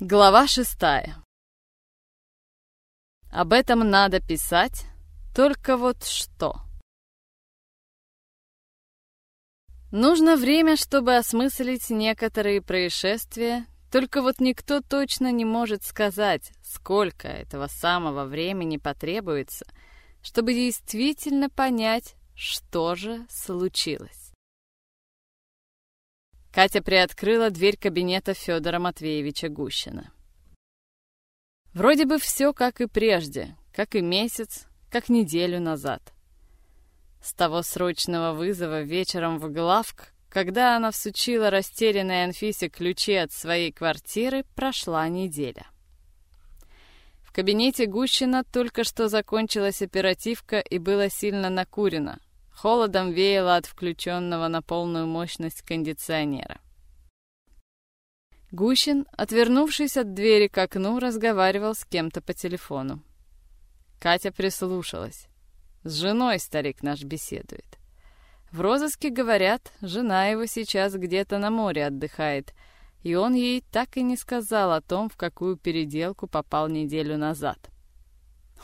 Глава шестая. Об этом надо писать, только вот что. Нужно время, чтобы осмыслить некоторые происшествия, только вот никто точно не может сказать, сколько этого самого времени потребуется, чтобы действительно понять, что же случилось. Катя приоткрыла дверь кабинета Федора Матвеевича Гущина. Вроде бы все как и прежде, как и месяц, как неделю назад. С того срочного вызова вечером в главк, когда она всучила растерянной Анфисе ключи от своей квартиры, прошла неделя. В кабинете Гущина только что закончилась оперативка и было сильно накурено, Холодом веяло от включенного на полную мощность кондиционера. Гущин, отвернувшись от двери к окну, разговаривал с кем-то по телефону. Катя прислушалась. С женой старик наш беседует. В розыске говорят, жена его сейчас где-то на море отдыхает, и он ей так и не сказал о том, в какую переделку попал неделю назад.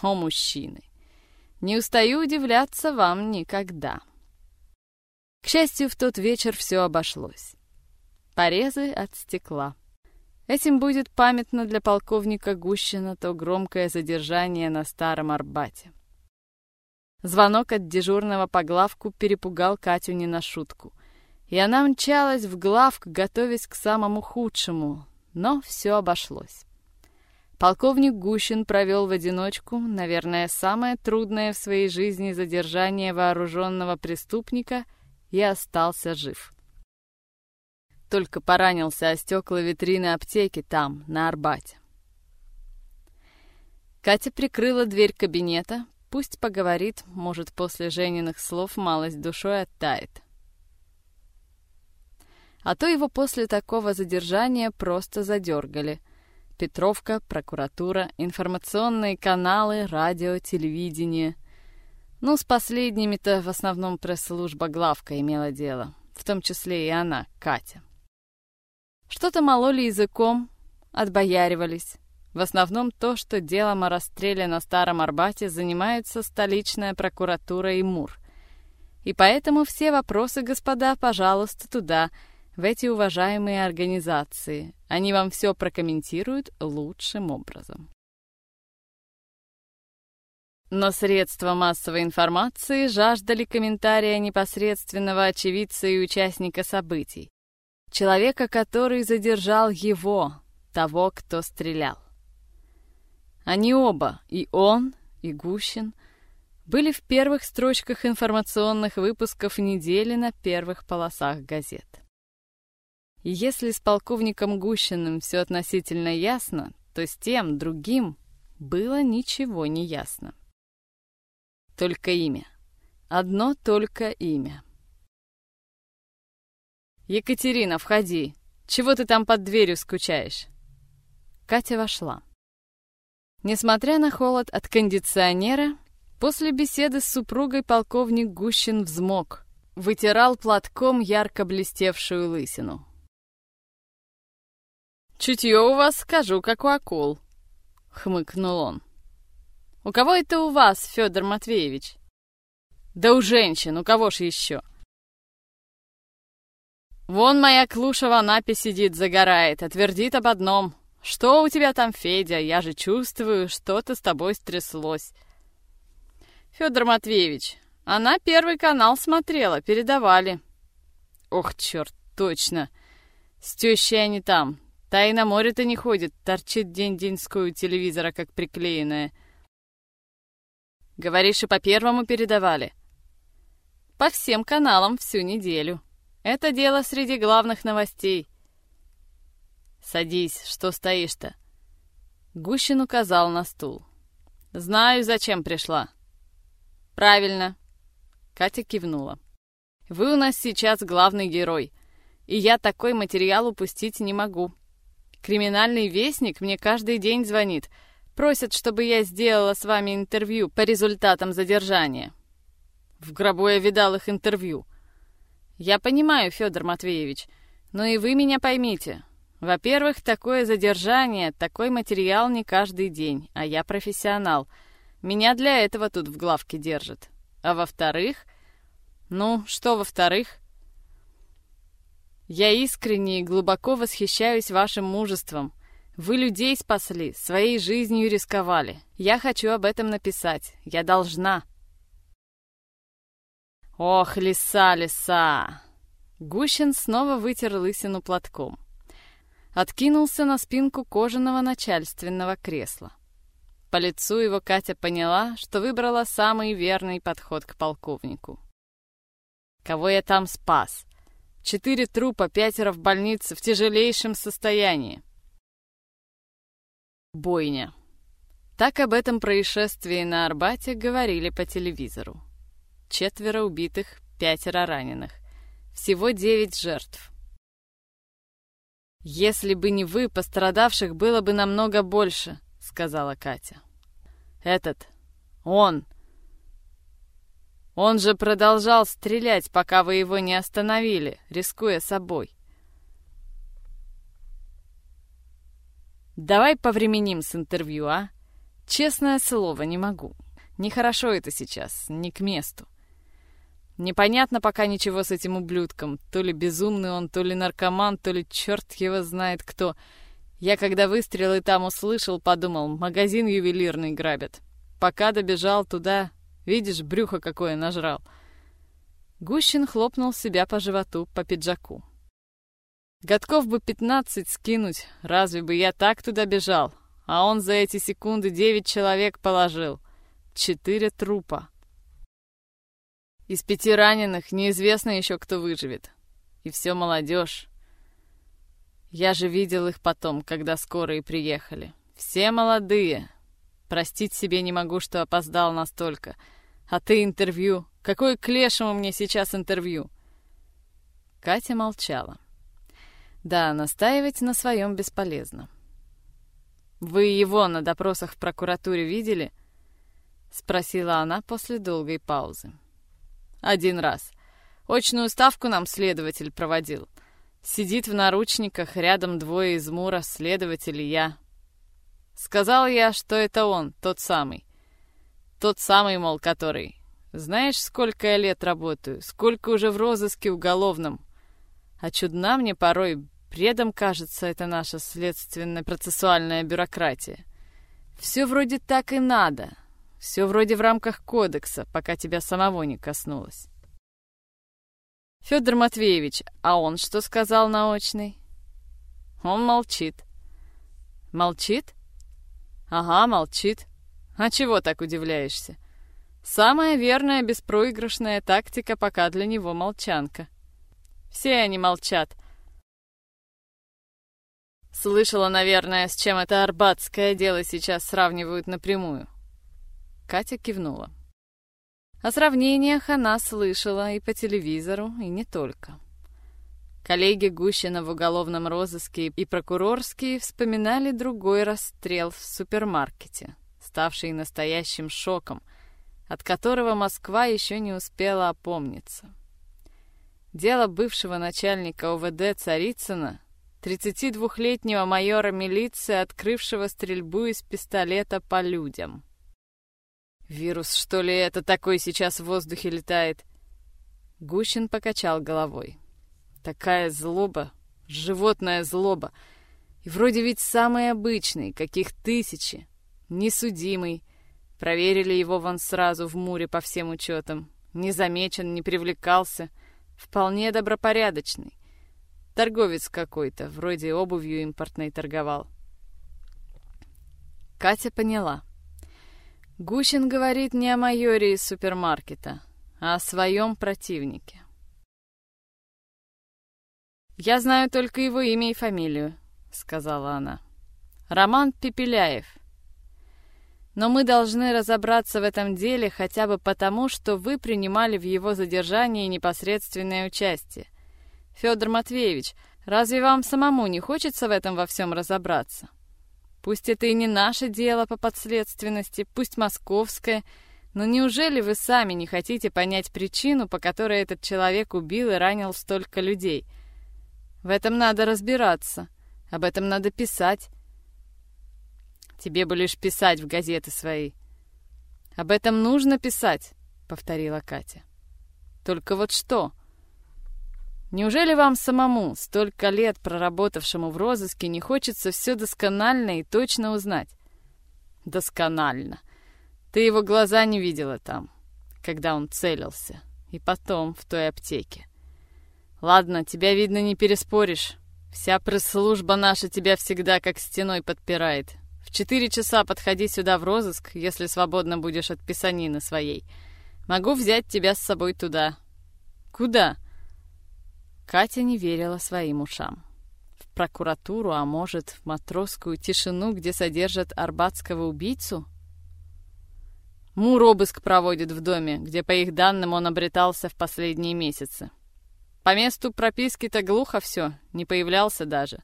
О, мужчины! Не устаю удивляться вам никогда. К счастью, в тот вечер все обошлось. Порезы от стекла. Этим будет памятно для полковника Гущина то громкое задержание на Старом Арбате. Звонок от дежурного по главку перепугал Катю не на шутку. И она мчалась в главк, готовясь к самому худшему, но все обошлось. Полковник Гущин провел в одиночку, наверное, самое трудное в своей жизни задержание вооруженного преступника и остался жив. Только поранился о стекла витрины аптеки там, на Арбате. Катя прикрыла дверь кабинета, пусть поговорит, может, после Жениных слов малость душой оттает. А то его после такого задержания просто задергали — Петровка, прокуратура, информационные каналы, радио, телевидение. Ну, с последними-то в основном пресс-служба главка имела дело, в том числе и она, Катя. Что-то мололи языком, отбояривались. В основном то, что делом о расстреле на Старом Арбате занимается столичная прокуратура и МУР. И поэтому все вопросы, господа, пожалуйста, туда – в эти уважаемые организации. Они вам все прокомментируют лучшим образом. Но средства массовой информации жаждали комментария непосредственного очевидца и участника событий. Человека, который задержал его, того, кто стрелял. Они оба, и он, и Гущин, были в первых строчках информационных выпусков недели на первых полосах газет. Если с полковником Гущиным все относительно ясно, то с тем, другим, было ничего не ясно. Только имя. Одно только имя. «Екатерина, входи! Чего ты там под дверью скучаешь?» Катя вошла. Несмотря на холод от кондиционера, после беседы с супругой полковник Гущин взмок, вытирал платком ярко блестевшую лысину. «Чутье у вас, скажу, как у акул», — хмыкнул он. «У кого это у вас, Федор Матвеевич?» «Да у женщин, у кого ж еще?» «Вон моя клуша в Анапе сидит, загорает, а твердит об одном. Что у тебя там, Федя? Я же чувствую, что-то с тобой стряслось». «Федор Матвеевич, она первый канал смотрела, передавали». «Ох, черт, точно. С тещей они там, Та и на море-то не ходит, торчит день-деньскую телевизора, как приклеенная. Говоришь, и по первому передавали? По всем каналам всю неделю. Это дело среди главных новостей. Садись, что стоишь-то? Гущин указал на стул. Знаю, зачем пришла. Правильно. Катя кивнула. Вы у нас сейчас главный герой, и я такой материал упустить не могу. Криминальный вестник мне каждый день звонит. Просят, чтобы я сделала с вами интервью по результатам задержания. В гробу я видал их интервью. Я понимаю, Федор Матвеевич, но и вы меня поймите. Во-первых, такое задержание, такой материал не каждый день, а я профессионал. Меня для этого тут в главке держат. А во-вторых... Ну, что во-вторых? Я искренне и глубоко восхищаюсь вашим мужеством. Вы людей спасли, своей жизнью рисковали. Я хочу об этом написать. Я должна. Ох, лиса, лиса! Гущин снова вытер лысину платком. Откинулся на спинку кожаного начальственного кресла. По лицу его Катя поняла, что выбрала самый верный подход к полковнику. «Кого я там спас? Четыре трупа, пятеро в больнице в тяжелейшем состоянии. Бойня. Так об этом происшествии на Арбате говорили по телевизору. Четверо убитых, пятеро раненых. Всего девять жертв. «Если бы не вы, пострадавших было бы намного больше», — сказала Катя. «Этот, он, он же продолжал стрелять, пока вы его не остановили, рискуя собой. Давай повременим с интервью, а? Честное слово, не могу. Нехорошо это сейчас, не к месту. Непонятно пока ничего с этим ублюдком. То ли безумный он, то ли наркоман, то ли черт его знает кто. Я когда выстрелы там услышал, подумал, магазин ювелирный грабят. Пока добежал туда, видишь, брюхо какое нажрал. Гущин хлопнул себя по животу, по пиджаку. Годков бы пятнадцать скинуть, разве бы я так туда бежал? А он за эти секунды девять человек положил. Четыре трупа. Из пяти раненых неизвестно еще, кто выживет. И все молодежь. Я же видел их потом, когда скорые приехали. Все молодые. Простить себе не могу, что опоздал настолько. А ты интервью. Какое к лешему мне сейчас интервью? Катя молчала. Да, настаивать на своем бесполезно. «Вы его на допросах в прокуратуре видели?» — спросила она после долгой паузы. «Один раз. Очную ставку нам следователь проводил. Сидит в наручниках, рядом двое из Мура, следователь и я. Сказал я, что это он, тот самый. Тот самый, мол, который. Знаешь, сколько я лет работаю, сколько уже в розыске уголовном. А чудна мне порой Предом, кажется, это наша следственно-процессуальная бюрократия. Все вроде так и надо. Все вроде в рамках кодекса, пока тебя самого не коснулось. Федор Матвеевич, а он что сказал наочный? Он молчит. Молчит? Ага, молчит. А чего так удивляешься? Самая верная беспроигрышная тактика пока для него молчанка. Все они молчат, Слышала, наверное, с чем это арбатское дело сейчас сравнивают напрямую. Катя кивнула. О сравнениях она слышала и по телевизору, и не только. Коллеги Гущина в уголовном розыске и прокурорские вспоминали другой расстрел в супермаркете, ставший настоящим шоком, от которого Москва еще не успела опомниться. Дело бывшего начальника ОВД Царицына 32-летнего майора милиции, открывшего стрельбу из пистолета по людям. «Вирус, что ли, это такой сейчас в воздухе летает?» Гущин покачал головой. «Такая злоба, животная злоба. И вроде ведь самый обычный, каких тысячи. Несудимый. Проверили его вон сразу в Муре по всем учетам. Не замечен, не привлекался. Вполне добропорядочный. Торговец какой-то, вроде обувью импортной торговал. Катя поняла. Гущин говорит не о майоре из супермаркета, а о своем противнике. «Я знаю только его имя и фамилию», — сказала она. «Роман Пепеляев. Но мы должны разобраться в этом деле хотя бы потому, что вы принимали в его задержании непосредственное участие. Федор Матвеевич, разве вам самому не хочется в этом во всем разобраться? Пусть это и не наше дело по подследственности, пусть московское, но неужели вы сами не хотите понять причину, по которой этот человек убил и ранил столько людей? В этом надо разбираться. Об этом надо писать. Тебе бы лишь писать в газеты свои. Об этом нужно писать, повторила Катя. Только вот что? Неужели вам самому, столько лет проработавшему в розыске, не хочется все досконально и точно узнать? Досконально. Ты его глаза не видела там, когда он целился. И потом в той аптеке. Ладно, тебя, видно, не переспоришь. Вся пресс-служба наша тебя всегда как стеной подпирает. В четыре часа подходи сюда в розыск, если свободно будешь от писанины своей. Могу взять тебя с собой туда. Куда? Катя не верила своим ушам. В прокуратуру, а может, в матросскую тишину, где содержат арбатского убийцу? Мур обыск проводит в доме, где, по их данным, он обретался в последние месяцы. По месту прописки-то глухо все, не появлялся даже.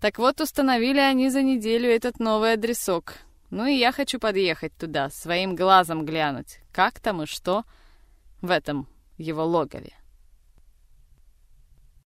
Так вот, установили они за неделю этот новый адресок. Ну и я хочу подъехать туда, своим глазом глянуть, как там и что в этом его логове.